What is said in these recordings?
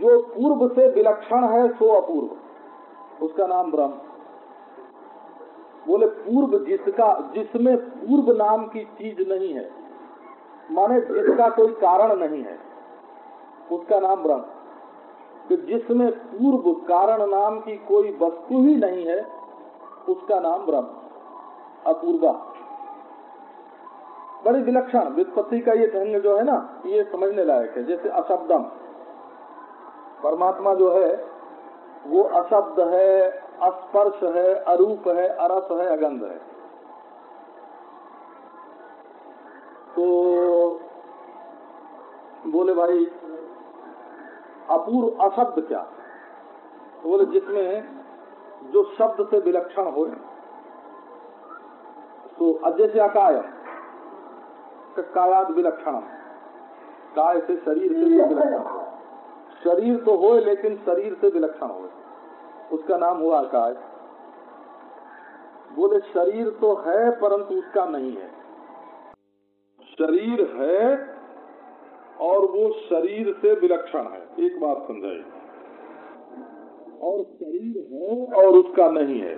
जो पूर्व से विलक्षण है, सो अपूर्व। उसका नाम ब्रह्म। बोले, पूर्व जिसका, जिसमें पूर्व नाम की चीज़ नहीं है, माने जिसका कोई कारण नहीं है, उसका नाम ब्रह्म। कि जिसमें पूर्व कारण नाम की कोई वस्तु ही नहीं है, उसका नाम ब्रह्म। अपूर्वा। बड़ी विलक्षण वित्पत्ति का ये ढंग जो है ना, ये समझने लायक है, जैसे अशब्दम। परमात्मा जो है, वो अशब्द है, अस्पर्श है, अरूप है, अरस है, अगंध है। तो बोले भाई, अपूर्व अशब्द क्या? तो बोले, जिसमें जो शब्द से विलक्षण हो तो अजय से जैसे अकाय कायाद विलक्षण। काय से शरीर से विलक्षण शरीर तो हो लेकिन शरीर से विलक्षण हो उसका नाम हुआ काय बोले, शरीर तो है, परंतु उसका नहीं है। शरीर है, और वो शरीर से विलक्षण है। एक बात समझाइए। और शरीर है, और उसका नहीं है।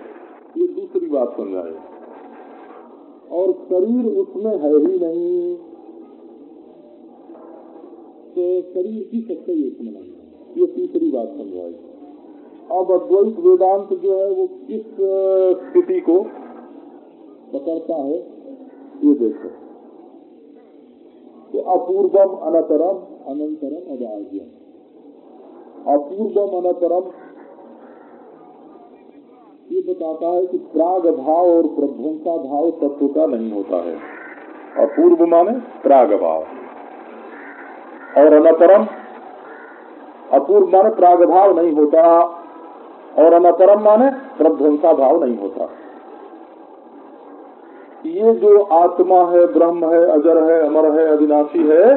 ये दूसरी बात समझाए और शरीर उसमें है ही नहीं। तो शरीर की सच्चाई उसमें ये तीसरी बात समझाई। अब अद्वैत वेदांत जो है, वो किस स्थिति को पकड़ता है, ये देखो। तो अपूर्वम अनतरम अनंतरम अबाह्यम अपूर्वम अनतरम बताता है कि प्राग भाव और प्रध्वंसा भाव तत्व का नहीं होता है। अपूर्व माने प्राग भाव। और अनतरम, अपूर्व माने प्राग भाव नहीं होता, और अनतरम माने प्रध्वंसा भाव नहीं होता। ये जो आत्मा है, ब्रह्म है, अजर है, अमर है, अविनाशी है,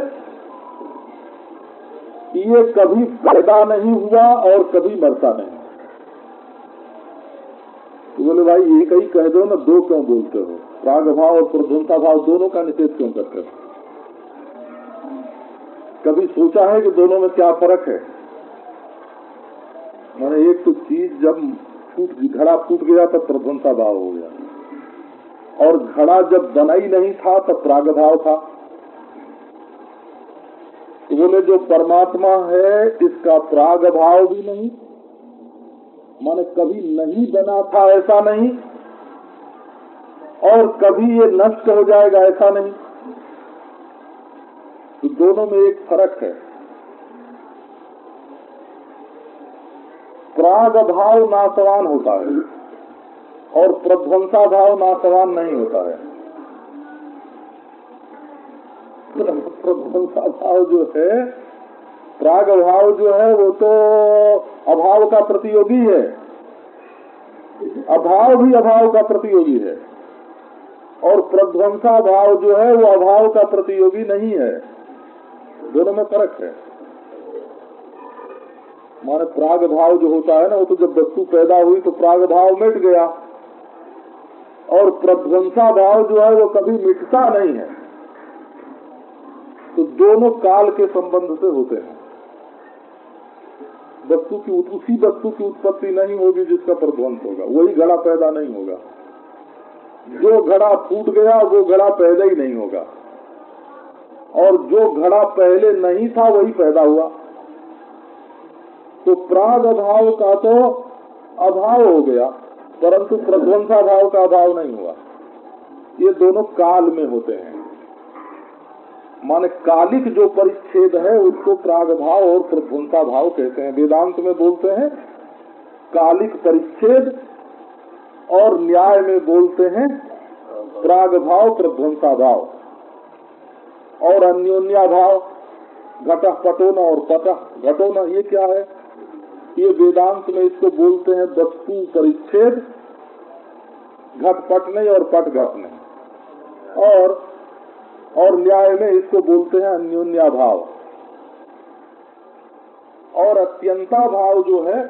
ये कभी पैदा नहीं हुआ और कभी मरता नहीं। बोले भाई एक ही कह दो ना, दो क्यों बोलते हो? प्राग भाव और प्रध्वंसा भाव दोनों का निषेध क्यों करते हो? कभी सोचा है कि दोनों में क्या फ़र्क है? मैंने एक तो चीज़ जब फूट घड़ा फूट गया, तब प्रध्वंसा भाव हो गया। और घड़ा जब बना ही नहीं था, तब प्राग भाव था। तो बोले जो परमात्मा है, इसका प्राग भाव भी नहीं माने कभी नहीं बना था, ऐसा नहीं। और कभी ये नष्ट हो जाएगा, ऐसा नहीं। तो दोनों में एक फ़र्क है। प्राग भाव नासवान होता है और प्रध्वंसा भाव नासवान नहीं होता है। प्रध्वंसा भाव जो है प्राग भाव जो है, वो तो अभाव का प्रतियोगी है। अभाव भी अभाव का प्रतियोगी है। और प्रध्वंसा भाव जो है, वो अभाव का प्रतियोगी नहीं है। दोनों में फ़र्क है। माने प्राग भाव जो होता है ना, वो तो जब वस्तु पैदा हुई तो प्राग भाव मिट गया। और प्रध्वंसा भाव जो है, वो कभी मिटता नहीं है। तो दोनों काल के संबंध से होते हैं। वस्तु की उसी वस्तु की उत्पत्ति नहीं होगी जिसका प्रध्वंस होगा। वही घड़ा पैदा नहीं होगा। जो घड़ा फूट गया, वो घड़ा पैदा ही नहीं होगा। और जो घड़ा पहले नहीं था, वही पैदा हुआ। तो प्राग अभाव का तो अभाव हो गया, परंतु प्रध्वंसा भाव का अभाव नहीं हुआ। ये दोनों काल में होते हैं। माने कालिक जो परिच्छेद है, उसको प्राग भाव और प्रध्वंसा भाव कहते हैं। वेदांत में बोलते हैं, कालिक परिच्छेद और न्याय में बोलते हैं प्राग भाव प्रध्वंसा भाव। और अन्योन्या भाव, घट पटोना और पट। घटोना ये क्या है? ये वेदांत में इसको बोलते हैं वस्तु परिच्छेद, घट पटने और पट घटने। और और न्याय में इसको बोलते हैं अन्योन्या भाव। और अत्यंता भाव जो है,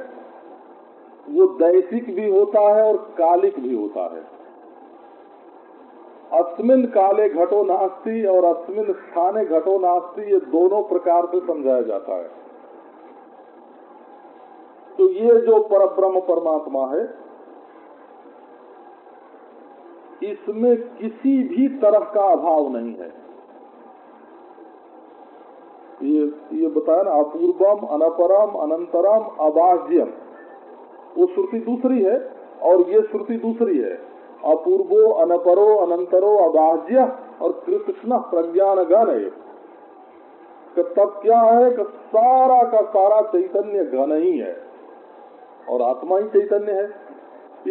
वो दैसिक भी होता है और कालिक भी होता है। अस्मिन काले घटो नास्ती और अस्मिन स्थाने घटो नास्ती, ये दोनों प्रकार से समझाया जाता है। तो ये जो पर ब्रह्म परमात्मा है इसमें किसी भी तरह का अभाव नहीं है। ये ये बताया ना, अपूर्वम, अनपरम, अनंतरम अबाह्यम वो श्रुति दूसरी है और ये श्रुति दूसरी है। अपूर्वो, अनपरो, अनंतरो अबाह्य और कृष्ण प्रज्ञान गण तब क्या है कि सारा का सारा चैतन्य घन ही है और आत्मा ही चैतन्य है।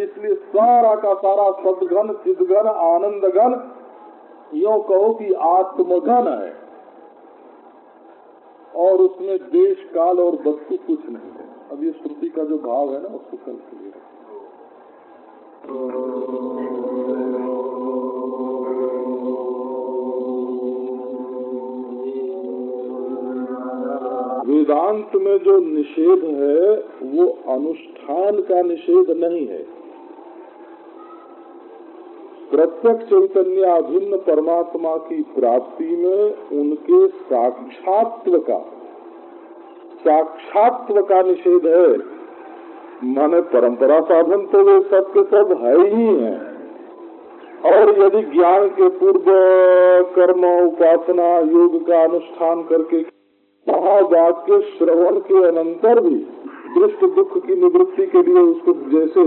इसलिए सारा का सारा सदगन आनंद गण यो कहो कि आत्मघन है। और उसमें देश, काल और वस्तु कुछ नहीं है। अब ये श्रुति का जो भाव है ना, उसको कल के लिए वेदांत में जो निषेध है, वो अनुष्ठान का निषेध नहीं है। प्रत्यक्ष चैतन्य अभिन्न परमात्मा की प्राप्ति में उनके साक्षात्व का साक्षात्व का निषेध है। माने परंपरा साधन तो वे के सब है ही हैं। और यदि ज्ञान के पूर्व कर्म, उपासना, योग का अनुष्ठान करके महावाक्य श्रवण के अनंतर भी दृष्ट दुख की निवृत्ति के लिए उसको जैसे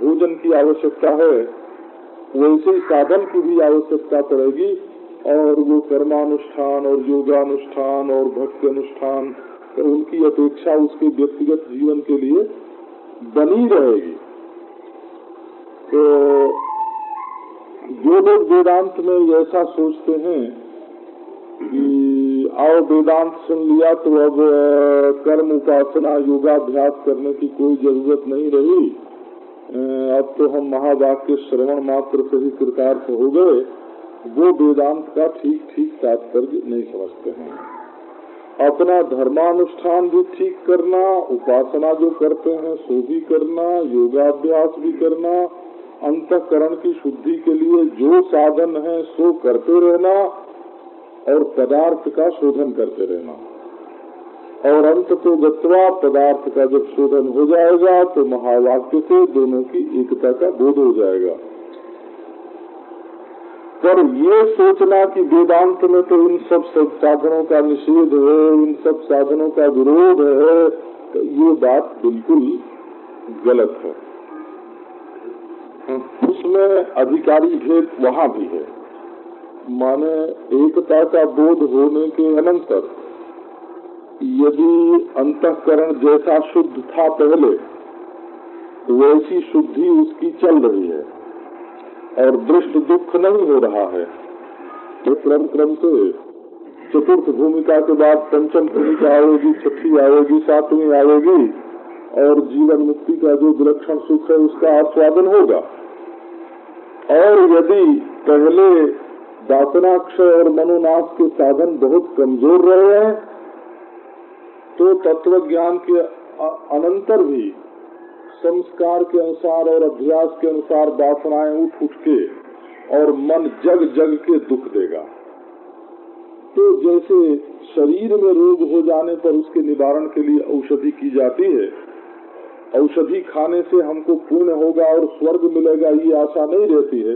भोजन की आवश्यकता है वैसे साधन की भी आवश्यकता पड़ेगी और वो कर्मानुष्ठान और योगानुष्ठान और भक्ति अनुष्ठान उनकी अपेक्षा उसके व्यक्तिगत जीवन के लिए बनी रहेगी। तो जो लोग वेदांत में ऐसा सोचते हैं कि आओ वेदांत सुन लिया तो अब कर्म उपासना योगाभ्यास करने की कोई ज़रूरत नहीं रही अब तो हम महावाक्य श्रवण मात्र से ही कृतार्थ हो गए। वो वेदांत का ठीक ठीक तात्पर्य नहीं समझते हैं। अपना धर्मानुष्ठान भी ठीक करना, उपासना जो करते हैं, सो भी करना, योगाभ्यास भी करना, अंतकरण की शुद्धि के लिए जो साधन है, सो करते रहना, और पदार्थ का शोधन करते रहना। और अंत तो गत्वा पदार्थ का जब शोधन हो जाएगा तो महावाक्य से दोनों की एकता का बोध हो जाएगा। पर ये सोचना कि वेदांत में तो इन सब साधनों का निषेध है, इन सब साधनों का विरोध है तो ये बात बिल्कुल गलत है। उसमें अधिकारी भेद वहाँ भी है। माने एकता का बोध होने के अनंतर यदि अंतकरण जैसा शुद्ध था पहले, वैसी शुद्धि उसकी चल रही है और दृष्ट दुख नहीं हो रहा है। तो क्रम क्रम से चतुर्थ भूमिका के बाद पंचम भूमिका आएगी, छठी आएगी, सातवीं आएगी और जीवन मुक्ति का जो विलक्षण सुख है उसका आस्वादन होगा। और यदि पहले दासनाक्षय और मनोनाश के साधन बहुत कमज़ोर रहे हैं तो तत्व ज्ञान के अनंतर भी संस्कार के अनुसार और अभ्यास के अनुसार वासनाएँ उठ उठ के और मन जग जग के दुख देगा। तो जैसे शरीर में रोग हो जाने पर उसके निवारण के लिए औषधि की जाती है, औषधि खाने से हमको पुण्य होगा और स्वर्ग मिलेगा, ये आशा नहीं रहती है।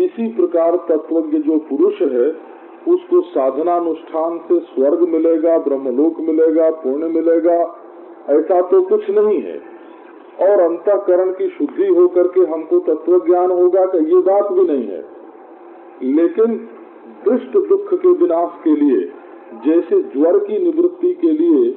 इसी प्रकार तत्वज्ञ जो पुरुष है उसको साधना अनुष्ठान से स्वर्ग मिलेगा, ब्रह्मलोक मिलेगा, पुण्य मिलेगा, ऐसा तो कुछ नहीं है। और अंतकरण की शुद्धि होकर के हमको तत्व ज्ञान होगा कि ये बात भी नहीं है। लेकिन दृष्ट दुख के विनाश के लिए, जैसे ज्वर की निवृत्ति के लिए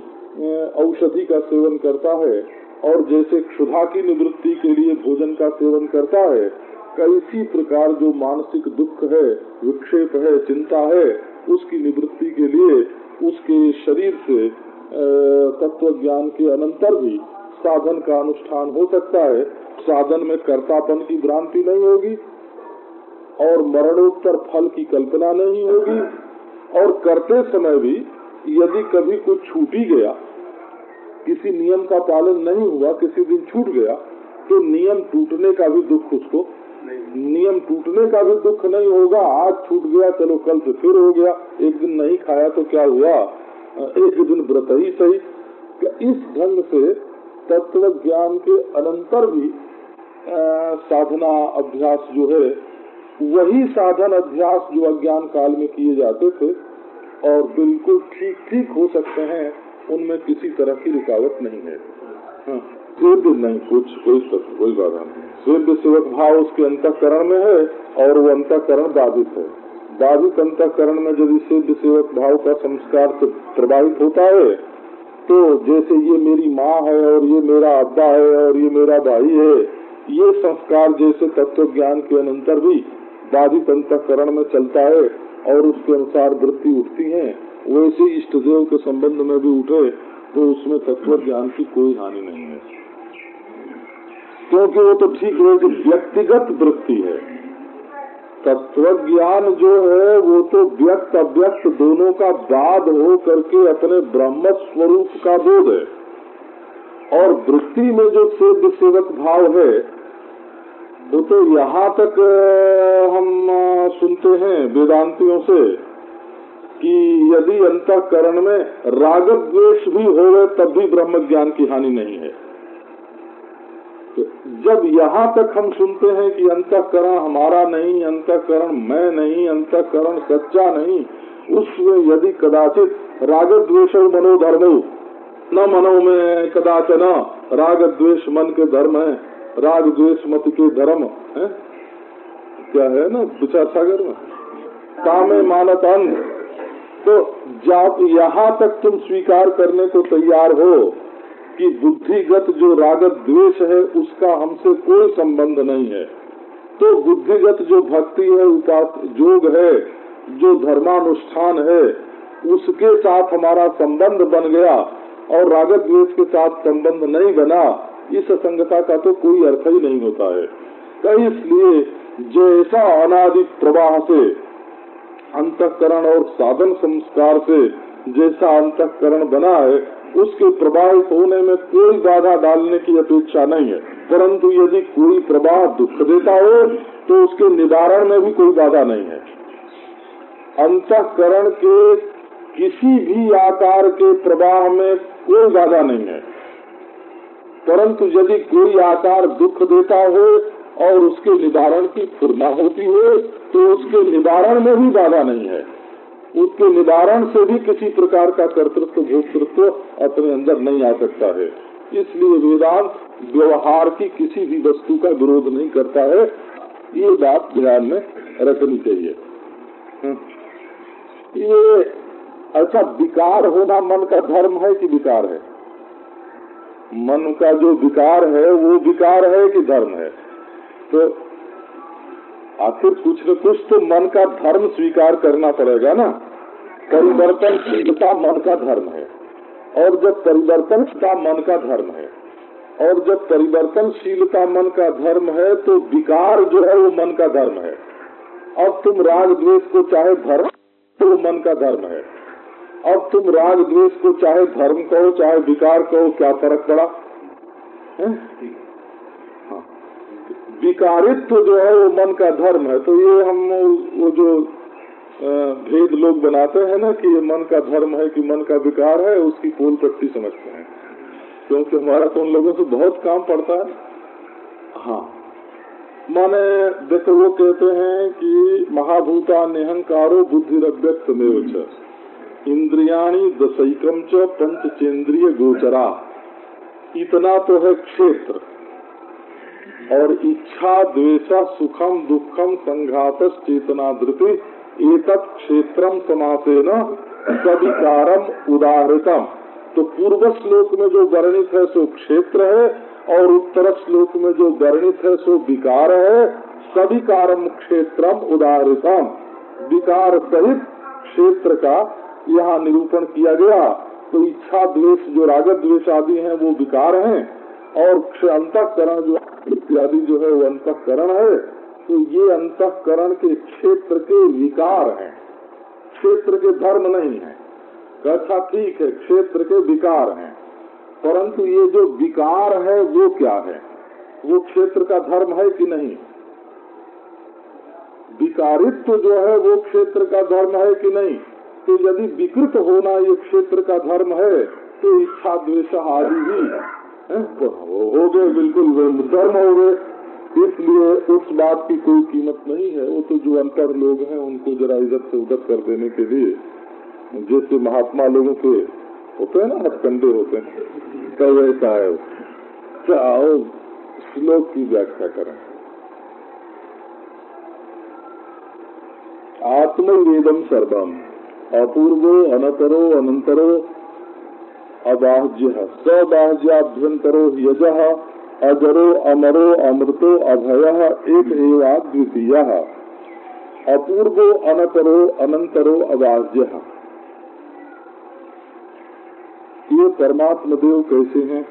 औषधि का सेवन करता है, और जैसे क्षुधा की निवृत्ति के लिए भोजन का सेवन करता है इसी प्रकार जो मानसिक दुख है, विक्षेप है, चिंता है, उसकी निवृत्ति के लिए उसके शरीर से तत्व ज्ञान के अनंतर भी साधन का अनुष्ठान हो सकता है। साधन में कर्तापन की भ्रांति नहीं होगी और मरणोत्तर फल की कल्पना नहीं होगी। और करते समय भी यदि कभी कुछ छूट ही गया, किसी नियम का पालन नहीं हुआ, किसी दिन छूट गया तो नियम टूटने का भी दुख उसको नियम टूटने का भी दुख नहीं होगा। आज छूट गया चलो कल से फिर हो गया। एक दिन नहीं खाया तो क्या हुआ? एक दिन व्रत ही सही। इस ढंग से तत्व ज्ञान के अनंतर भी साधना अभ्यास जो है वही साधन अभ्यास जो अज्ञान काल में किए जाते थे और बिल्कुल ठीक ठीक हो सकते हैं उनमें किसी तरह की रुकावट नहीं है। हाँ, नहीं कुछ कोई कोई बाधा नहीं। सूर्य सेवक भाव उसके अंतकरण में है और वो अंतकरण बाधित है। बाधित अंतकरण में यदि सिद्ध सेवक भाव का संस्कार प्रभावित होता है तो जैसे ये मेरी माँ है और ये मेरा अब्बा है और ये मेरा भाई है, ये संस्कार जैसे तत्व ज्ञान के अनंतर भी बाधित अंतकरण में चलता है और उसके अनुसार वृत्ति उठती है, वैसे इष्ट देव के संबंध में भी उठे तो उसमें तत्व ज्ञान की कोई हानि नहीं है। क्योंकि वो तो ठीक है कि व्यक्तिगत वृत्ति है। तत्व ज्ञान जो है, वो तो व्यक्त अव्यक्त दोनों का बाद हो करके अपने ब्रह्म स्वरूप का बोध है। और वृत्ति में जो सेव्य सेवक भाव है, वो तो यहाँ तक हम सुनते हैं वेदांतियों से कि यदि अंतकरण में राग द्वेष भी हो तब भी ब्रह्म ज्ञान की हानि नहीं है। जब यहाँ तक हम सुनते हैं कि अंतकरण हमारा नहीं, अंतकरण मैं नहीं, अंतकरण सच्चा नहीं, उसमें यदि कदाचित राग द्वेष मनोधर्म न मनो में कदाचन राग द्वेष मन के धर्म है राग द्वेष मत के धर्म है। क्या है ना, विचार सागर में? कामे मानत अंग तो जब यहाँ तक तुम स्वीकार करने को तैयार हो कि बुद्धिगत जो रागत द्वेष है, उसका हमसे कोई संबंध नहीं है। तो बुद्धिगत जो भक्ति है उपास जोग है, जो धर्मानुष्ठान है, उसके साथ हमारा संबंध बन गया और रागत द्वेष के साथ संबंध नहीं बना, इस असंगता का तो कोई अर्थ ही नहीं होता है। तो इसलिए जैसा अनादि प्रवाह से, अंतकरण और साधन संस्कार से जैसा अंतकरण बना है उसके प्रभावित होने में कोई बाधा डालने की अपेक्षा नहीं है। परंतु यदि कोई प्रवाह दुख देता हो तो उसके निवारण में भी कोई बाधा नहीं है। अंतकरण के किसी भी आकार के प्रवाह में कोई बाधा नहीं है। परंतु यदि कोई आकार दुख देता हो और उसके निवारण की पूर्णा होती है तो उसके निवारण में भी बाधा नहीं है। उसके निवारण से भी किसी प्रकार का कर्तृत्व, भोक्तृत्व अपने अंदर नहीं आ सकता है। इसलिए वेदांत व्यवहार की किसी भी वस्तु का विरोध नहीं करता है। ये बात ध्यान में रखनी चाहिए। ये अच्छा विकार होना मन का धर्म है कि विकार है? मन का जो विकार है, वो विकार है कि धर्म है? तो आखिर कुछ न कुछ तो मन का धर्म स्वीकार करना पड़ेगा ना। परिवर्तनशीलता मन का धर्म है। और जब परिवर्तनशीलता मन का धर्म है, और जब परिवर्तनशीलता मन का धर्म है तो विकार जो है वो मन का धर्म है। अब तुम राग द्वेष को चाहे धर्म तो मन का धर्म है। अब तुम राग द्वेष को चाहे धर्म कहो, चाहे विकार कहो, क्या फ़र्क पड़ा? है? विकारित्व जो है वो मन का धर्म है। तो ये हम वो जो भेद लोग बनाते हैं ना कि ये मन का धर्म है कि मन का विकार है, उसकी पोल पट्टी समझते हैं। क्योंकि हमारा तो उन लोगों से बहुत काम पड़ता है। हाँ। माने देखो वो कहते हैं कि महाभूता निहंकारो बुद्धि अव्यक्त में इंद्रियाणी दशकम च पंच चेन्द्रिय गोचरा। इतना तो है क्षेत्र। और इच्छा, द्वेषा, सुखम, दुखम संघात चेतना, धृति एक क्षेत्र समासे न सविकारम, उदाहृतम। तो पूर्व श्लोक में जो वर्णित है, सो क्षेत्र है, और उत्तर श्लोक में जो वर्णित है, सो विकार है सविकारम क्षेत्रम उदाहृतम। विकार सहित क्षेत्र का यहाँ निरूपण किया गया। तो इच्छा, द्वेष, जो रागत द्वेष आदि हैं, वो विकार हैं, और अंतकरण जो इत्यादि जो है वो अंतकरण है तो ये अंतकरण के क्षेत्र के विकार हैं। क्षेत्र के धर्म नहीं है। अच्छा ठीक है, क्षेत्र के विकार हैं। परंतु ये जो विकार है, वो क्या है? वो क्षेत्र का धर्म है कि नहीं? विकारित्व जो है, वो क्षेत्र का धर्म है कि नहीं? तो यदि विकृत होना ये क्षेत्र का धर्म है तो इच्छा द्वेष आदि भी हो गए बिल्कुल धर्म हो गए। इसलिए उस बात की कोई कीमत नहीं है। वो तो जो अंतर लोग हैं, उनको जरा इज़्ज़त से उदत कर देने के लिए। जैसे महात्मा लोगों के होते हैं ना, हथकंडे होते हैं। तो वैसा है आओ श्लोक की व्याख्या करें। आत्मवेदम सर्वम। अपूर्वो, अनतरो अनंतरो अबाह्य सबाह्याभ्यंतरो यज अजरो अमरो अमृतो अभय, एक द्वितीय अपूर्वो अनतरो अनंतरो अबाह्य ये परमात्म देव कैसे हैं?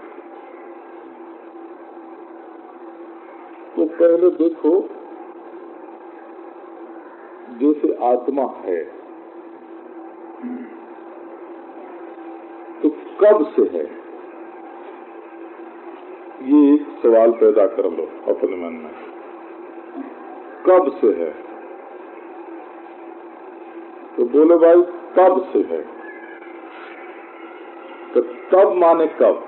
तो पहले देखो, जैसे आत्मा है तो कब से है? ये एक सवाल पैदा कर लो अपने मन में। कब से है? तो बोले, भाई, कब से है? तो तब माने कब?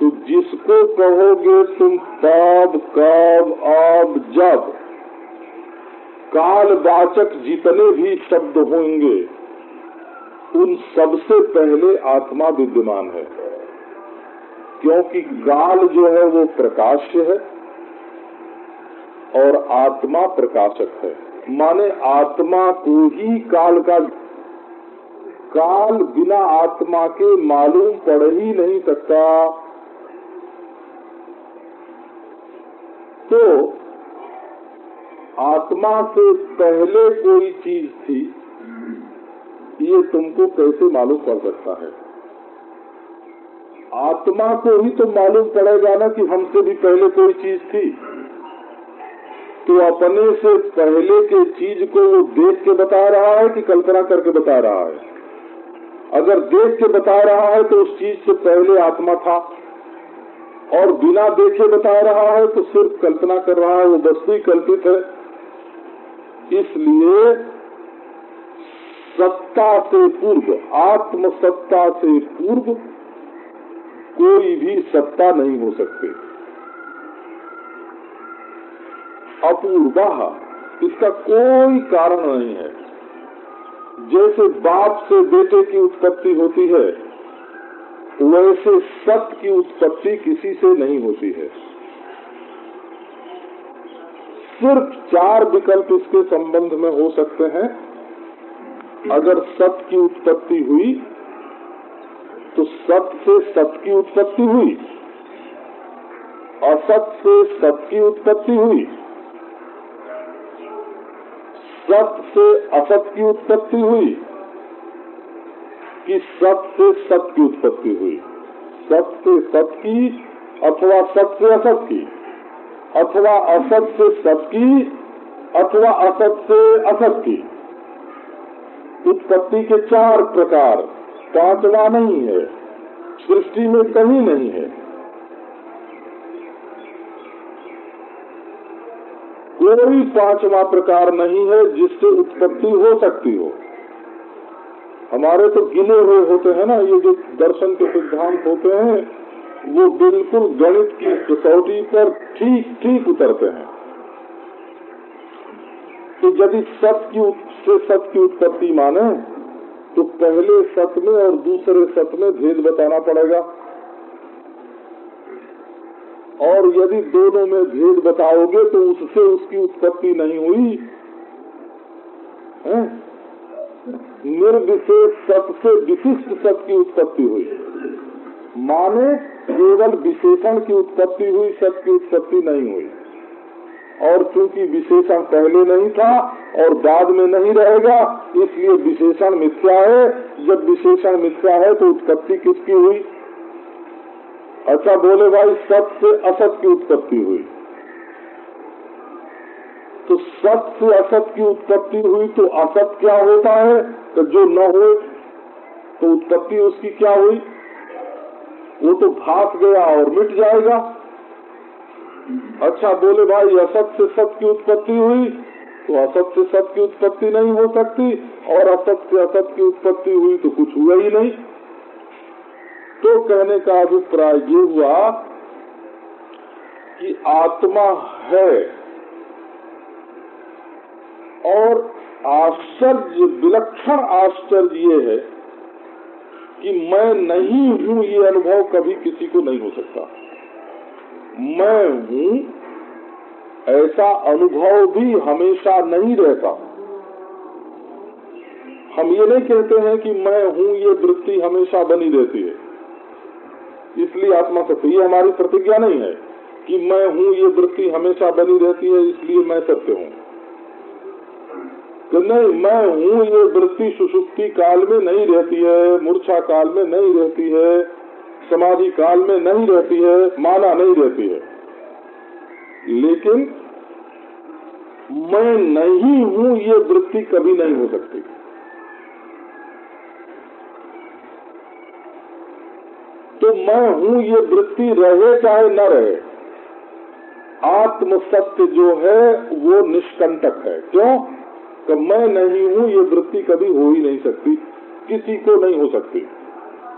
तो जिसको कहोगे तुम तब कब, अब, जब, कालवाचक जितने भी शब्द होंगे उन सबसे पहले आत्मा विद्यमान है। क्योंकि काल जो है वो प्रकाश्य है और आत्मा प्रकाशक है। माने आत्मा को ही काल का काल बिना आत्मा के मालूम पड़ ही नहीं सकता। तो आत्मा से पहले कोई चीज़ थी ये तुमको कैसे मालूम पड़ सकता है? आत्मा को ही तो मालूम पड़ेगा ना कि हमसे भी पहले कोई चीज़ थी। तो अपने से पहले के चीज़ को वो देख के बता रहा है कि कल्पना करके बता रहा है? अगर देख के बता रहा है तो उस चीज़ से पहले आत्मा था। और बिना देखे बता रहा है तो सिर्फ़ कल्पना कर रहा है, वो वस्तु ही कल्पित है। इसलिए सत्ता से पूर्व आत्म सत्ता से पूर्व कोई भी सत्ता नहीं हो सकती। अपूर्वा इसका कोई कारण नहीं है। जैसे बाप से बेटे की उत्पत्ति होती है, वैसे सत्य की उत्पत्ति किसी से नहीं होती है। सिर्फ़ चार विकल्प इसके संबंध में हो सकते हैं। अगर सत्य की उत्पत्ति हुई तो सत्य से सत्य की उत्पत्ति हुई। असत से सत की उत्पत्ति हुई। सत्य से असत की उत्पत्ति हुई कि सत से सत्य की उत्पत्ति हुई। सत्य से सत्य की अथवा सत से असत की। अथवा असत से सत की अथवा असत से असत की। उत्पत्ति के चार प्रकार पांचवा नहीं है, सृष्टि में कहीं नहीं है। कोई पांचवा प्रकार नहीं है जिससे उत्पत्ति हो सकती हो। हमारे तो गिने हुए होते हैं ना, ये जो दर्शन के सिद्धांत होते हैं, वो बिल्कुल गणित की कसौटी पर ठीक ठीक उतरते हैं। तो यदि सत्य की से सत्य की उत्पत्ति माने तो पहले सत्य में और दूसरे सत में भेद बताना पड़ेगा। और यदि दोनों में भेद बताओगे तो उससे उसकी उत्पत्ति नहीं हुई। निर्विशेष सत से विशिष्ट सत्य की उत्पत्ति हुई। माने केवल विशेषण की उत्पत्ति हुई सत्य की उत्पत्ति नहीं हुई। और चूँकि विशेषण पहले नहीं था और बाद में नहीं रहेगा, इसलिए विशेषण मिथ्या है। जब विशेषण मिथ्या है तो उत्पत्ति किसकी हुई? अच्छा बोले भाई, सत्य असत की उत्पत्ति हुई। तो सत्य असत की उत्पत्ति हुई तो असत क्या होता है? तो जो न हो तो उत्पत्ति उसकी क्या हुई? वो तो भाग गया और मिट जाएगा। अच्छा बोले भाई, असत से सत की उत्पत्ति हुई तो असत से सत की उत्पत्ति नहीं हो सकती, और असत से असत की उत्पत्ति हुई तो कुछ हुआ ही नहीं। तो कहने का अभिप्राय ये हुआ कि आत्मा है और आश्चर्य, विलक्षण आश्चर्य ये है कि मैं नहीं हूँ, ये अनुभव कभी किसी को नहीं हो सकता। मैं हूँ, ऐसा अनुभव भी हमेशा नहीं रहता। हम ये नहीं कहते हैं कि मैं हूँ, ये वृत्ति हमेशा बनी रहती है। इसलिए आत्मा सत्य ये हमारी प्रतिज्ञा नहीं है कि मैं हूँ, ये वृत्ति हमेशा बनी रहती है, इसलिए मैं सत्य हूँ। कि नहीं, मैं हूँ, ये वृत्ति सुसुप्ति काल में नहीं रहती है, मूर्छा काल में नहीं रहती है। समाधि काल में नहीं रहती है, माना नहीं रहती है। लेकिन मैं नहीं हूँ, ये वृत्ति कभी नहीं हो सकती। तो मैं हूँ, ये वृत्ति रहे चाहे न रहे आत्म सत्य जो है, वो निष्कंटक है। क्यों? कि मैं नहीं हूँ, ये वृत्ति कभी हो ही नहीं सकती, किसी को नहीं हो सकती।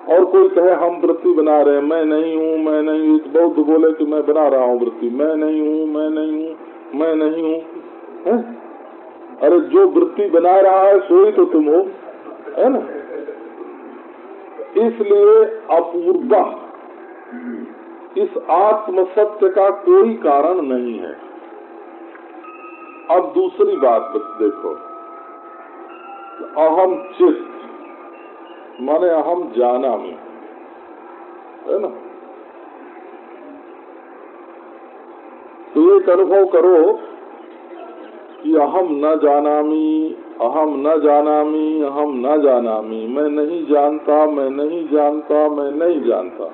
और कोई कहे, हम वृत्ति बना रहे हैं। मैं नहीं हूँ, मैं नहीं हूँ। बौद्ध बोले कि, मैं बना रहा हूँ वृत्ति। मैं नहीं हूँ, मैं नहीं हूँ, मैं नहीं हूँ। अरे, जो वृत्ति बना रहा है सोई तो तुम हो। है ना? इसलिए अपूर्वा। इस आत्म सत्य का कोई कारण नहीं है। अब दूसरी बात देखो। अहम चित्त। माने अहम जाना में है ना? तो एक अनुभव करो कि अहम न जानामी, अहम न जानामी, अहम न जानामी। मैं नहीं जानता, मैं नहीं जानता, मैं नहीं जानता।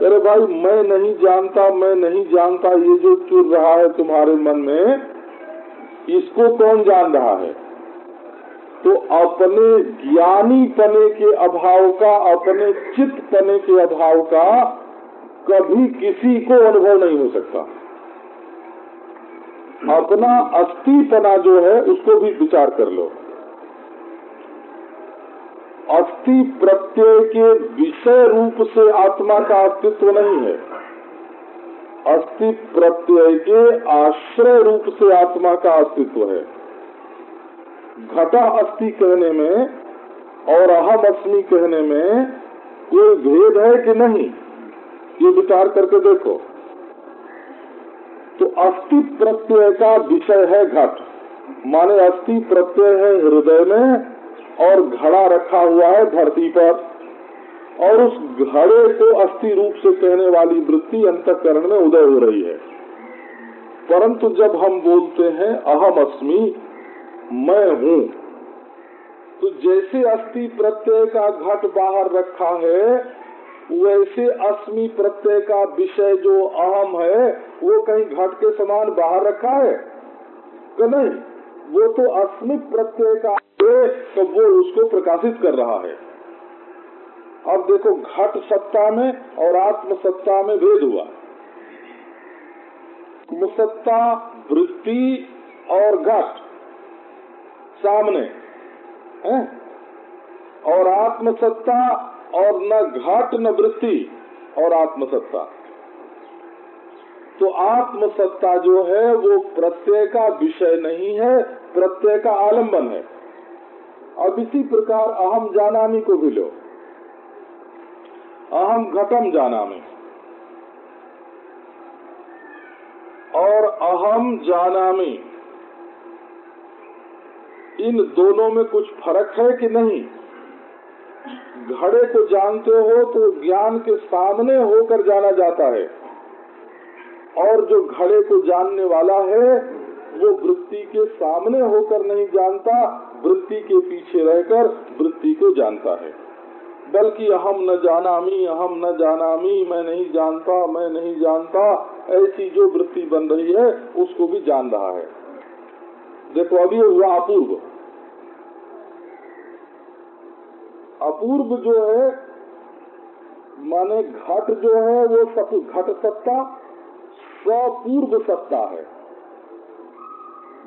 करे भाई, मैं नहीं जानता, मैं नहीं जानता, ये जो चुर रहा है तुम्हारे मन में, इसको कौन जान रहा है? तो अपने ज्ञानी पने के अभाव का, अपने चित्त पने के अभाव का कभी किसी को अनुभव नहीं हो सकता। अपना अस्थिपना जो है, उसको भी विचार कर लो। अस्थि प्रत्यय के विषय रूप से आत्मा का अस्तित्व नहीं है। अस्थि प्रत्यय के आश्रय रूप से आत्मा का अस्तित्व है। घटा अस्थि कहने में और अहम अस्मी कहने में कोई भेद है कि नहीं? ये विचार करके देखो। तो अस्थि प्रत्यय का विषय है घट। माने अस्थि प्रत्यय है हृदय में और घड़ा रखा हुआ है धरती पर। और उस घड़े को अस्थि रूप से कहने वाली वृत्ति अंतकरण में उदय हो रही है। परंतु जब हम बोलते हैं अहम अस्मि मैं हूँ। तो जैसे अस्थि प्रत्यय का घट बाहर रखा है, वैसे अस्मि प्रत्यय का विषय जो अहम है, वो कहीं घट के समान बाहर रखा है? कि नहीं, वो तो अस्मि प्रत्यय का तो वो उसको प्रकाशित कर रहा है। अब देखो, घट सत्ता में और आत्म सत्ता में भेद हुआ। सत्ता, वृत्ति और घट। सामने, है? और आत्मसत्ता और न घट, न वृत्ति, और आत्मसत्ता। तो आत्मसत्ता जो है, वो प्रत्यय का विषय नहीं है, प्रत्यय का आलंबन है। अब इसी प्रकार अहम जानामी को भी लो। अहम घटम जानामी। और अहम जानामी। इन दोनों में कुछ फ़र्क है कि नहीं? घड़े को जानते हो तो ज्ञान के सामने होकर जाना जाता है। और जो घड़े को जानने वाला है, वो वृत्ति के सामने होकर नहीं जानता, वृत्ति के पीछे रहकर वृत्ति को जानता है। बल्कि अहम न जानामी, अहम न जानामी, मैं नहीं जानता, मैं नहीं जानता, ऐसी जो वृत्ति बन रही है, उसको भी जान रहा है। देखो अभी हुआ अपूर्व। अपूर्व जो है, माने घट जो है, वो सब घट सत्ता स्वपूर्व सत्ता है।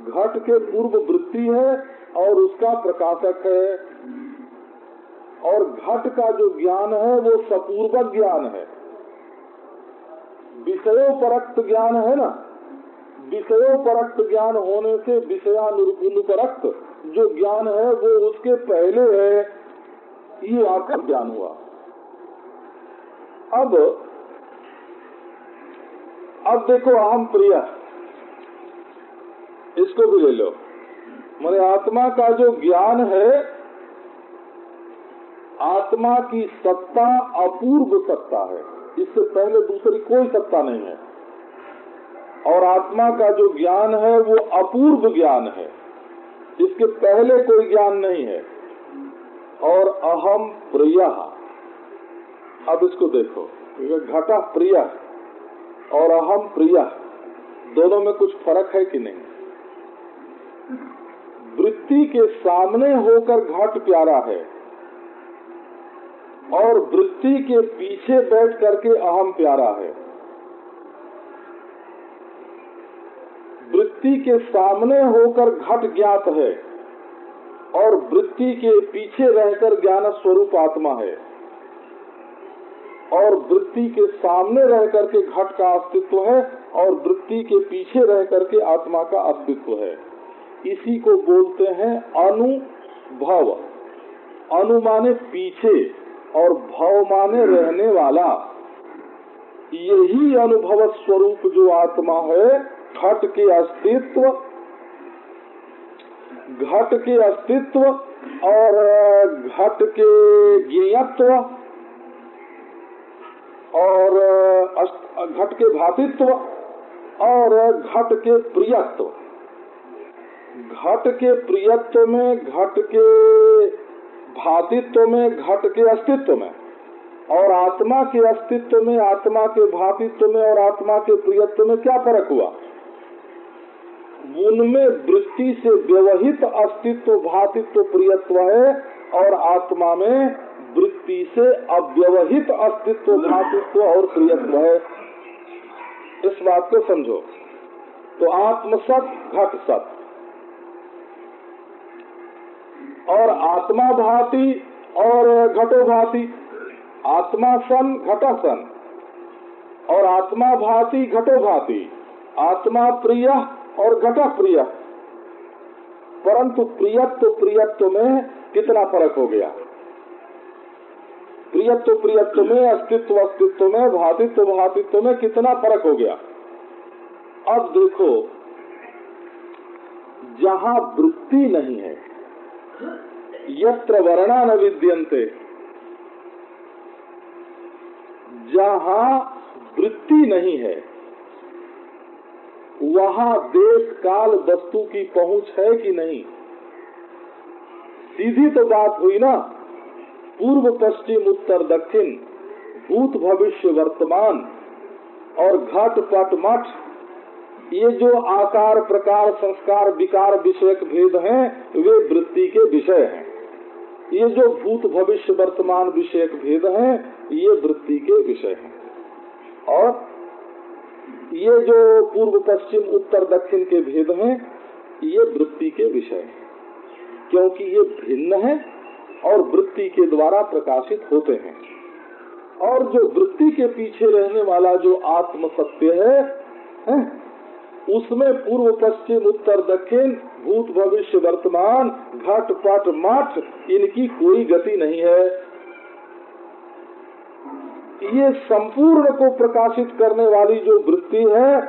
घट के पूर्व वृत्ति है और उसका प्रकाशक है। और घट का जो ज्ञान है, वो सपूर्वक ज्ञान है। विषयोपरक्त ज्ञान है ना? विषयोपरक्त ज्ञान होने से विषयानुपरक्त जो ज्ञान है, वो उसके पहले है। ये आपका ज्ञान हुआ। अब अब देखो अहम प्रिय, इसको भी ले लो। मैंने आत्मा का जो ज्ञान है, आत्मा की सत्ता अपूर्व सत्ता है। इससे पहले दूसरी कोई सत्ता नहीं है। और आत्मा का जो ज्ञान है, वो अपूर्व ज्ञान है। इसके पहले कोई ज्ञान नहीं है। और अहम प्रिय। अब इसको देखो। घटा प्रिय और अहम प्रिय। दोनों में कुछ फ़र्क है कि नहीं? वृत्ति के सामने होकर घट प्यारा है और वृत्ति के पीछे बैठ करके अहम प्यारा है। वृत्ति के सामने होकर घट ज्ञात है और वृत्ति के पीछे रहकर ज्ञान स्वरूप आत्मा है और वृत्ति के सामने रह करके घट का अस्तित्व है और वृत्ति के पीछे रह करके आत्मा का अस्तित्व है। इसी को बोलते हैं अनुभव। अनु माने पीछे और भव माने रहने वाला। यही अनुभव स्वरूप जो आत्मा है घट के अस्तित्व, घट के अस्तित्व और घट के ज्ञेयत्व और घट के भातित्व और घट के प्रियत्व। घट के प्रियत्व में, घट के भातित्व में, घट के अस्तित्व में और आत्मा के अस्तित्व में, आत्मा के भातित्व में और आत्मा के प्रियत्व में क्या फ़र्क हुआ? उनमें वृत्ति से व्यवहित अस्तित्व, भातित्व प्रियत्व है और आत्मा में वृत्ति से अव्यवहित अस्तित्व, भातित्व और प्रियत्व है इस बात को समझो। तो आत्म सत घट सत। और आत्मा भाति और घटो भाति। आत्मा सन, घटा सन। और आत्मा भाति, घटो भाति। आत्मा प्रिय और घटा प्रिय। परंतु प्रियत्व प्रियत्व में कितना फ़र्क हो गया? प्रियत्व प्रियत्व में, अस्तित्व अस्तित्व में, भातित्व भातित्व में कितना फ़र्क हो गया? अब देखो, जहाँ वृत्ति नहीं है, यत्र वर्णा न विद्यंते जहाँ वृत्ति नहीं है वहाँ देश काल वस्तु की पहुँच है कि नहीं? सीधी तो बात हुई ना। पूर्व, पश्चिम, उत्तर, दक्षिण, भूत भविष्य, वर्तमान और घट पट मठ, ये जो आकार, प्रकार, संस्कार, विकार, विषयक भेद हैं, वे वृत्ति के विषय हैं। ये जो भूत भविष्य, वर्तमान, विषयक भेद हैं, ये वृत्ति के विषय हैं। और ये जो पूर्व पश्चिम उत्तर दक्षिण के भेद हैं ये वृत्ति के विषय हैं। क्योंकि ये भिन्न है और वृत्ति के द्वारा प्रकाशित होते हैं। और जो वृत्ति के पीछे रहने वाला जो आत्म सत्य है, है उसमें पूर्व पश्चिम उत्तर दक्षिण भूत भविष्य वर्तमान घट पट मठ इनकी कोई गति नहीं है। ये संपूर्ण को प्रकाशित करने वाली जो वृत्ति है,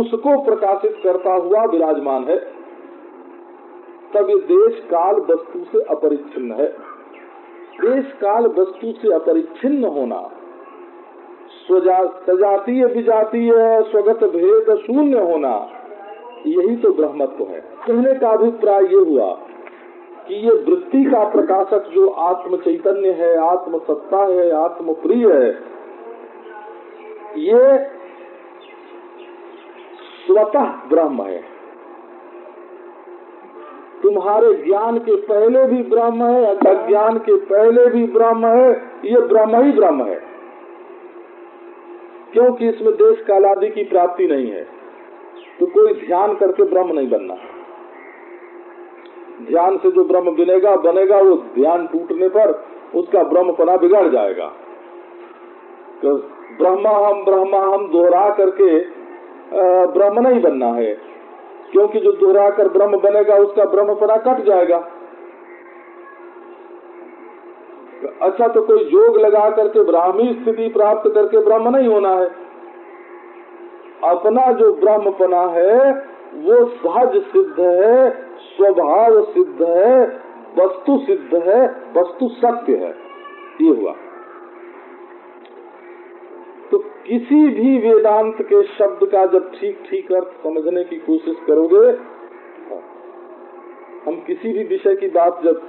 उसको प्रकाशित करता हुआ विराजमान है। तब ये देश काल वस्तु से अपरिच्छिन्न है। देश काल वस्तु से अपरिच्छिन्न होना सजातीय, विजातीय, स्वगत भेद शून्य होना, यही तो ब्रह्मत्व है। कहने का अभिप्राय ये हुआ कि ये वृत्ति का प्रकाशक जो आत्म चैतन्य है आत्म सत्ता है आत्म प्रिय है, ये स्वतः ब्रह्म है। तुम्हारे ज्ञान के पहले भी ब्रह्म है, अज्ञान के पहले भी ब्रह्म है, ये ब्रह्म ही ब्रह्म है। क्योंकि इसमें देश कालादि की प्राप्ति नहीं है तो कोई ध्यान करके ब्रह्म नहीं बनना। ध्यान से जो ब्रह्म बनेगा बनेगा, वो ध्यान टूटने पर उसका ब्रह्मपना बिगड़ जाएगा। तो ब्रह्मा हम ब्रह्मा हम दोहरा करके ब्रह्म नहीं बनना है। क्योंकि जो दोहरा कर ब्रह्म बनेगा, उसका ब्रह्मपना कट जाएगा। अच्छा तो कोई योग लगा करके, ब्राह्मी स्थिति प्राप्त करके ब्रह्म नहीं होना है। अपना जो ब्रह्मपना है, वो सहज सिद्ध है। स्वभाव सिद्ध है, वस्तु सिद्ध है, वस्तु सत्य है। ये हुआ। तो किसी भी वेदांत के शब्द का जब ठीक ठीक अर्थ समझने की कोशिश करोगे हम किसी भी विषय की बात जब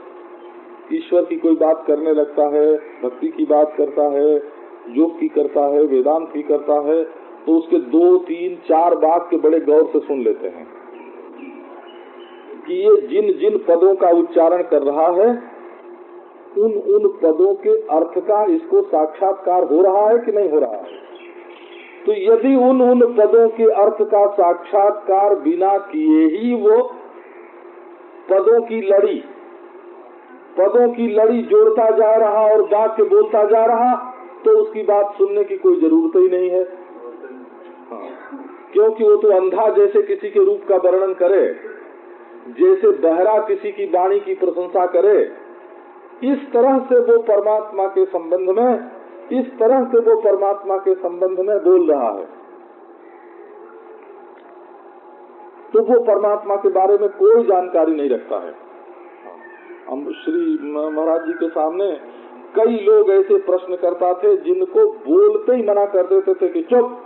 ईश्वर की कोई बात करने लगता है, भक्ति की बात करता है, योग की करता है, वेदांत की करता है तो उसके दो, तीन, चार बात के बड़े गौर से सुन लेते हैं। कि ये जिन जिन पदों का उच्चारण कर रहा है, उन उन पदों के अर्थ का इसको साक्षात्कार हो रहा है कि नहीं हो रहा है? तो यदि उन उन पदों के अर्थ का साक्षात्कार बिना किए ही वो पदों की लड़ी, पदों की लड़ी जोड़ता जा रहा और वाक्य बोलता जा रहा तो उसकी बात सुनने की कोई ज़रूरत ही नहीं है। हाँ। क्योंकि वो तो अंधा जैसे किसी के रूप का वर्णन करे। जैसे बहरा किसी की वाणी की प्रशंसा करे, इस तरह से वो परमात्मा के संबंध में, इस तरह से वो परमात्मा के संबंध में बोल रहा है। तो वो परमात्मा के बारे में कोई जानकारी नहीं रखता है। हम श्री महाराज जी के सामने कई लोग ऐसे प्रश्न करता थे, जिनको बोलते ही मना कर देते थे कि चुप,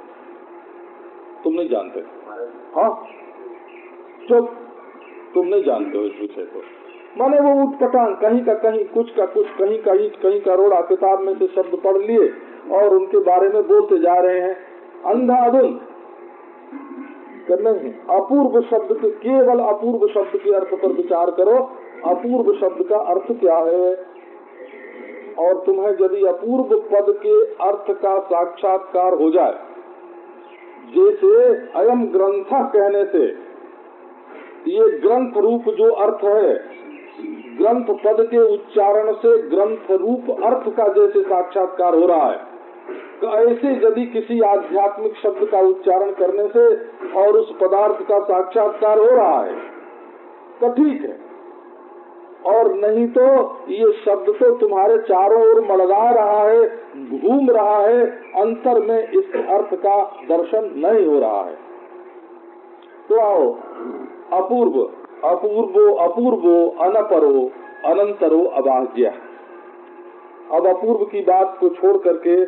तुम नहीं जानते। हाँ? चुप। तुम नहीं जानते हो इस विषय को। माने वो उठपटांग कहीं का कहीं, कुछ का कुछ, कहीं का ईट, कहीं का रोड़ा किताब में से शब्द पढ़ लिए और उनके बारे में बोलते जा रहे हैं। अंधाधुन नहीं अपूर्व शब्द के, केवल अपूर्व शब्द के अर्थ पर विचार करो। अपूर्व शब्द का अर्थ क्या है? और तुम्हें यदि अपूर्व पद के अर्थ का साक्षात्कार हो जाए, जैसे अयम ग्रंथ कहने से ये ग्रंथ रूप जो अर्थ है, ग्रंथ पद के उच्चारण से ग्रंथ रूप अर्थ का जैसे साक्षात्कार हो रहा है। तो ऐसे यदि किसी आध्यात्मिक शब्द का उच्चारण करने से और उस पदार्थ का साक्षात्कार हो रहा है तो ठीक है। और नहीं तो ये शब्द तो तुम्हारे चारों ओर मड़गा रहा है, घूम रहा है, अंतर में इस अर्थ का दर्शन नहीं हो रहा है। तो आओ अपूर्व, अपूर्वो अपूर्वो, अनपरो, अनंतरो अबाह्य अब अपूर्व की बात को छोड़ करके,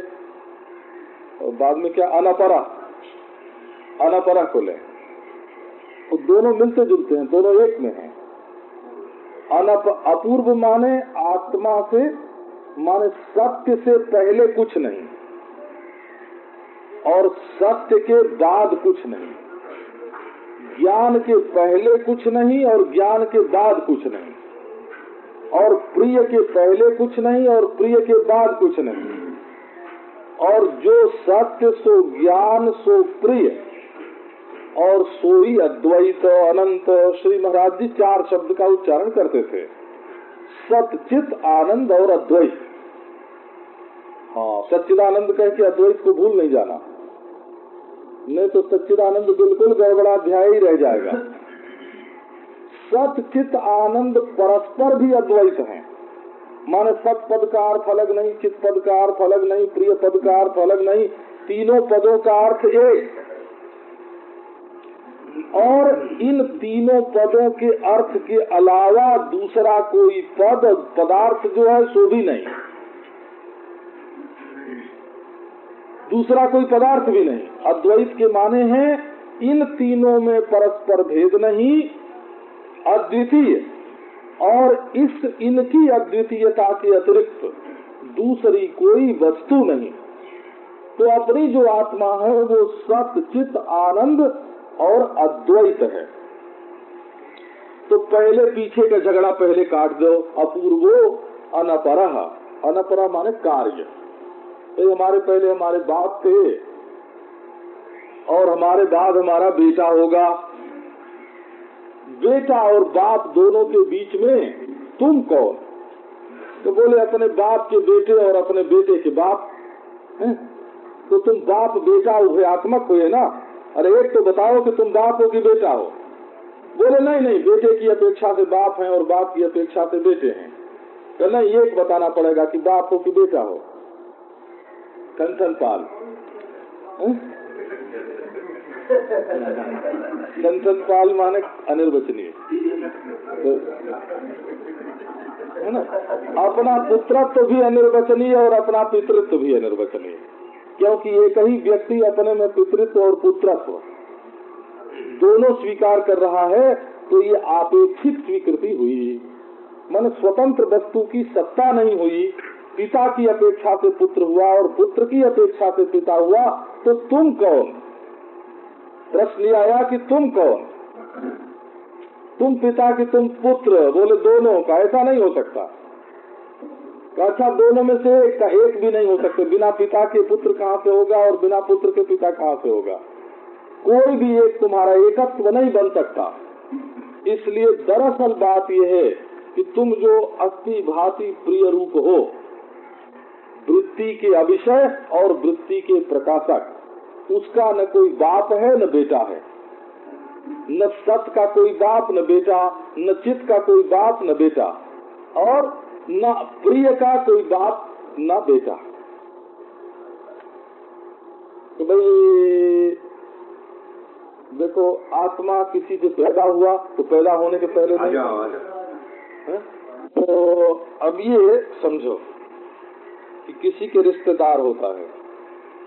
बाद में क्या अनपरा? अनपरा को ले। तो दोनों मिलते जुलते हैं, दोनों एक में हैं। अनप, अपूर्व माने आत्मा से, माने सत्य से पहले कुछ नहीं, और सत्य के बाद कुछ नहीं। ज्ञान के पहले कुछ नहीं और ज्ञान के बाद कुछ नहीं। और प्रिय के पहले कुछ नहीं और प्रिय के बाद कुछ नहीं। और जो सत्य, सो ज्ञान, सो प्रिय, और सोई अद्वैत, अनंत, श्री महाराज जी चार शब्द का उच्चारण करते थे। सतचित आनंद और अद्वैत। हाँ सच्चिदानंद कह के अद्वैत को भूल नहीं जाना। नहीं तो सच्चिदानंद बिल्कुल गड़बड़ाध्याय ही रह जाएगा। सचित आनंद परस्पर भी अद्वैत है। माने सत पद का अर्थ अलग नहीं, चित पद का अर्थ अलग नहीं, प्रिय पद का अर्थ अलग नहीं, तीनों पदों का अर्थ एक। और इन तीनों पदों के अर्थ के अलावा दूसरा कोई पद, पदार्थ जो है, सो भी नहीं। दूसरा कोई पदार्थ भी नहीं। अद्वैत के माने हैं, इन तीनों में परस्पर भेद नहीं, अद्वितीय। और इस इनकी अद्वितीयता के अतिरिक्त दूसरी कोई वस्तु नहीं। तो अपनी जो आत्मा है, वो सत, चित, आनंद और अद्वैत है। तो पहले पीछे का झगड़ा पहले काट दो, अपूर्वो, अनपरा। अनपरा माने कार्य। ये हमारे पहले हमारे बाप थे और हमारे बाद हमारा बेटा होगा। बेटा और बाप दोनों के बीच में तुम कौन? तो बोले, अपने बाप के बेटे और अपने बेटे के बाप। है? तो तुम बाप बेटा उभयात्मक हुए ना? अरे एक तो बताओ कि तुम बाप हो कि बेटा हो। बोले, नहीं नहीं, बेटे की अपेक्षा से बाप है और बाप की अपेक्षा से बेटे हैं। तो नहीं, एक बताना पड़ेगा कि बाप हो कि बेटा हो। कंचन पाल। कंचन पाल माने अनिर्वचनीय तो, है ना? अपना पुत्रत्व भी अनिर्वचनीय और अपना पितृत्व भी अनिर्वचनीय क्योंकि एक ही व्यक्ति अपने में पितृत्व और पुत्रत्व दोनों स्वीकार कर रहा है तो ये आपेक्षिक स्वीकृति हुई। मन स्वतंत्र वस्तु की सत्ता नहीं हुई पिता की अपेक्षा से पुत्र हुआ और पुत्र की अपेक्षा से पिता हुआ तो तुम कौन? प्रश्न आया कि तुम कौन? तुम पिता की तुम पुत्र? बोले, दोनों का। ऐसा नहीं हो सकता। अच्छा दोनों में से एक का एक भी नहीं हो सकते। बिना पिता के पुत्र कहाँ से होगा और बिना पुत्र के पिता कहाँ से होगा? कोई भी एक तुम्हारा एकत्व नहीं बन सकता। इसलिए दरअसल बात यह है कि तुम जो अस्थि भांति प्रिय रूप हो वृत्ति के अभिषय और वृत्ति के प्रकाशक। उसका न कोई बाप है न बेटा है। न सत का कोई बाप न बेटा न चित का कोई बाप न बेटा। और न प्रिय का कोई बाप न बेटा। तो भाई देखो आत्मा किसी से पैदा हुआ तो पैदा होने के पहले नहीं है? तो अब ये समझो। कि किसी के रिश्तेदार होता है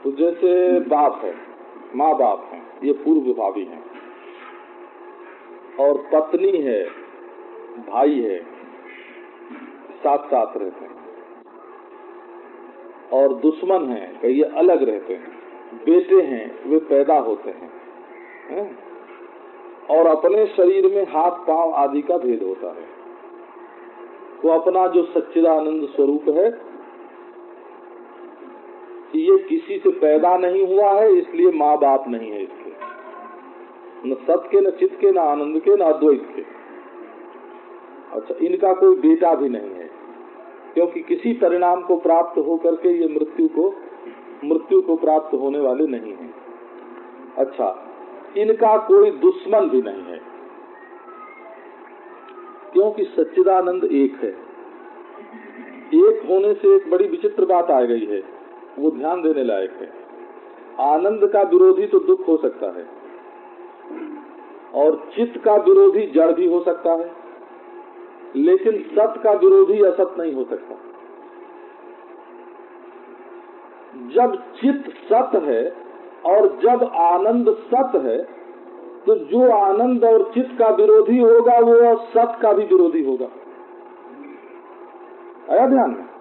तो जैसे बाप है, माँ बाप है, ये पूर्व भाभी है। और पत्नी है, भाई है साथ साथ रहते हैं। और दुश्मन है कई अलग रहते हैं। बेटे हैं, वे पैदा होते हैं, है? और अपने शरीर में हाथ पाँव आदि का भेद होता है। तो अपना जो सच्चिदानंद स्वरूप है ये किसी से पैदा नहीं हुआ है, इसलिए माँ बाप नहीं है इसके। न सत के, न चित के, न आनंद के, न अद्वैत के। अच्छा इनका कोई बेटा भी नहीं है। क्योंकि किसी परिणाम को प्राप्त हो करके ये मृत्यु को मृत्यु को प्राप्त होने वाले नहीं है। अच्छा इनका कोई दुश्मन भी नहीं है। क्योंकि सच्चिदानंद एक है। एक होने से एक बड़ी विचित्र बात आ गई है। वो ध्यान देने लायक है। आनंद का विरोधी तो दुख हो सकता है, और चित्त का विरोधी जड़ भी हो सकता है, लेकिन सत का विरोधी असत नहीं हो सकता। जब चित्त सत है और जब आनंद सत है तो जो आनंद और चित्त का विरोधी होगा, वो सत का भी विरोधी होगा। आया ध्यान? में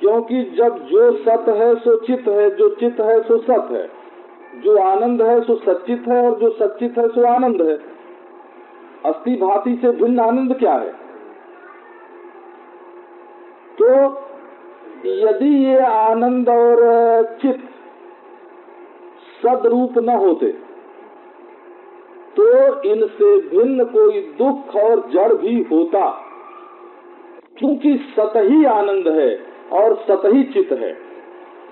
क्योंकि जब जो सत है, सो चित्त है, जो चित्त है, सो सत है। जो आनंद है, सो सचित है, और जो सचित है, सो आनंद है। अस्थि भांति से भिन्न आनंद क्या है? तो यदि ये आनंद और चित सदरूप न होते तो इनसे भिन्न कोई दुख और जड़ भी होता। क्योंकि सत ही आनंद है और सत ही चित है।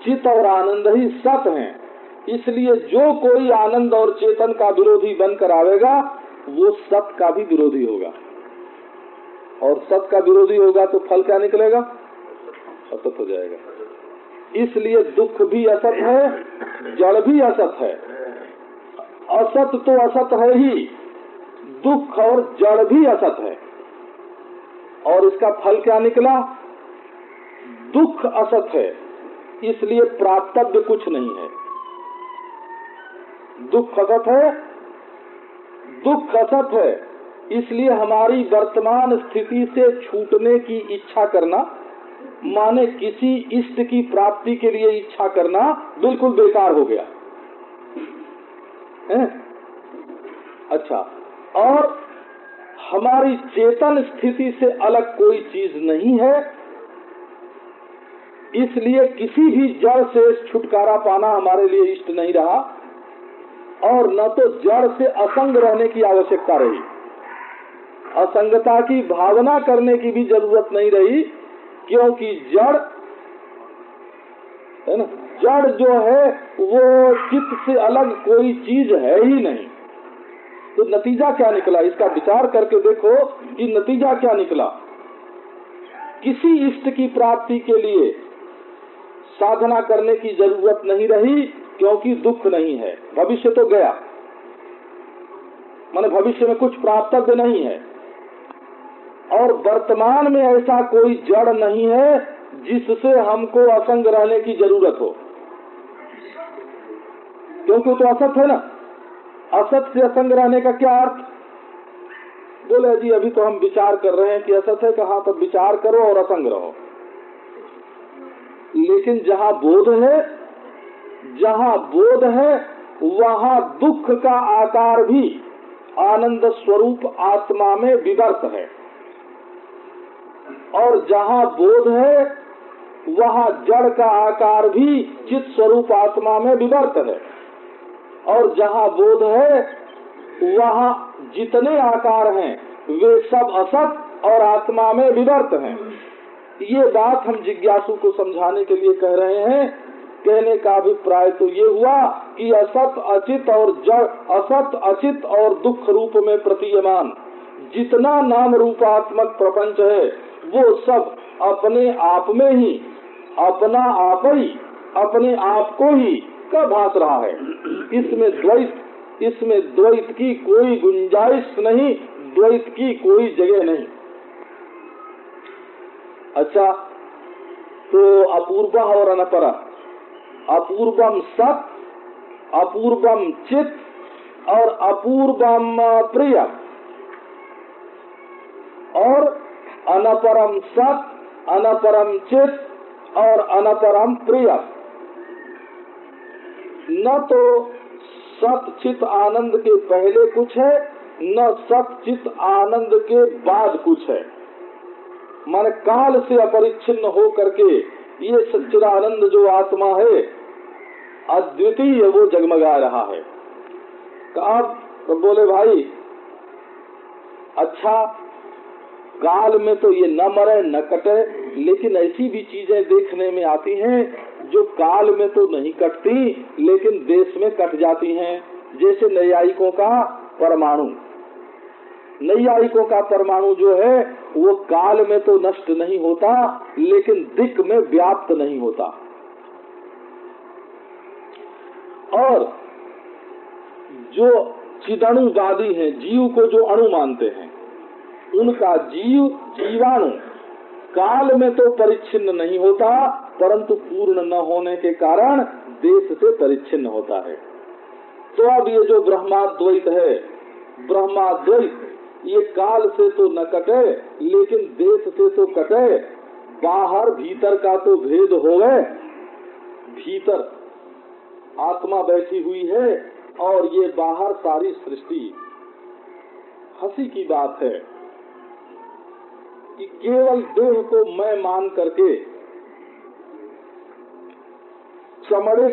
चित और आनंद ही सत है। इसलिए जो कोई आनंद और चेतन का विरोधी बनकर आवेगा, वो सत का भी विरोधी होगा। और सत का विरोधी होगा तो फल क्या निकलेगा? असत हो जाएगा। इसलिए दुख भी असत है, जड़ भी असत है। असत तो असत है ही, दुख और जड़ भी असत है। और इसका फल क्या निकला? दुख असत है, इसलिए प्राप्तव्य कुछ नहीं है दुख असत है, दुख असत है, इसलिए हमारी वर्तमान स्थिति से छूटने की इच्छा करना, माने किसी इष्ट की प्राप्ति के लिए इच्छा करना बिल्कुल बेकार हो गया है? अच्छा और हमारी चेतन स्थिति से अलग कोई चीज़ नहीं है इसलिए किसी भी जड़ से छुटकारा पाना हमारे लिए इष्ट नहीं रहा, और न तो जड़ से असंग रहने की आवश्यकता रही। असंगता की भावना करने की भी ज़रूरत नहीं रही, क्योंकि जड़, है ना, जड़ जो है, वो चित्त से अलग कोई चीज़ है ही नहीं। तो नतीजा क्या निकला? इसका विचार करके देखो कि नतीजा क्या निकला। किसी इष्ट की प्राप्ति के लिए साधना करने की ज़रूरत नहीं रही, क्योंकि दुख नहीं है। भविष्य तो गया। माने भविष्य में कुछ प्राप्तव्य नहीं है। और वर्तमान में ऐसा कोई जड़ नहीं है, जिससे हमको असंग रहने की ज़रूरत हो। क्योंकि तो असत है ना। असत से असंग रहने का क्या अर्थ? बोले, जी, अभी तो हम विचार कर रहे हैं कि असत है, कहा तो विचार करो और असंग रहो। लेकिन जहाँ बोध है, जहाँ बोध है, वहाँ दुख का आकार भी आनंद स्वरूप आत्मा में विवर्त है। और जहाँ बोध है, वहाँ जड़ का आकार भी चित स्वरूप आत्मा में विवर्त है। और जहाँ बोध है, वहाँ जितने आकार हैं, वे सब असत और आत्मा में विवर्त हैं। ये बात हम जिज्ञासु को समझाने के लिए कह रहे हैं। कहने का अभिप्राय तो ये हुआ कि असत अचित और जड़, असत अचित और दुख रूप में प्रतीयमान। जितना नाम रूपात्मक प्रपंच है, वो सब अपने आप में ही, अपना आप ही, अपने आप को ही का भास रहा है। इसमें द्वैत इसमें द्वैत की कोई गुंजाइश नहीं, द्वैत की कोई जगह नहीं। अच्छा तो अपूर्व और अनपरा। अपूर्वम सत, अपूर्वम चित और अपूर्वम प्रिय। और अनपरम सत, अनपरम चित और अनपरम प्रिय। न तो सत चित आनंद के पहले कुछ है, न सत चित आनंद के बाद कुछ है। मन काल से अपरिच्छिन्न हो करके ये सच्चिदानंद जो आत्मा है, अद्वितीय वो जगमगा रहा है। अब तो बोले, भाई अच्छा काल में तो ये न मरे, न कटे, लेकिन ऐसी भी चीज़ें देखने में आती हैं जो काल में तो नहीं कटती, लेकिन देश में कट जाती हैं, जैसे न्यायिकों का परमाणु। नैयायिकों का परमाणु जो है, वो काल में तो नष्ट नहीं होता, लेकिन दिक में व्याप्त नहीं होता। और जो चिदणुवादी हैं, जीव को जो अणु मानते हैं, उनका जीव, जीवाणु काल में तो परिच्छिन्न नहीं होता, परंतु पूर्ण न होने के कारण देश से परिच्छिन्न होता है। तो अब ये जो ब्रह्माद्वैत है, ब्रह्माद्वैत ये काल से तो न कटे, लेकिन देश से तो कटे। बाहर भीतर का तो भेद हो गए भीतर आत्मा बैठी हुई है और ये बाहर सारी सृष्टि। हँसी की बात है कि केवल देह को मैं मान करके चमड़े